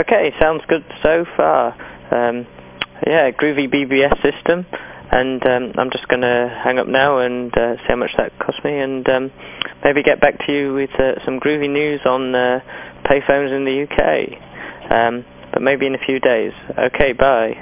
Okay, sounds good so far. Um, yeah, groovy BBS system. And um, I'm just going to hang up now and uh, see how much that cost me and um, maybe get back to you with uh, some groovy news on uh, payphones in the UK. Um, but maybe in a few days. Okay, bye.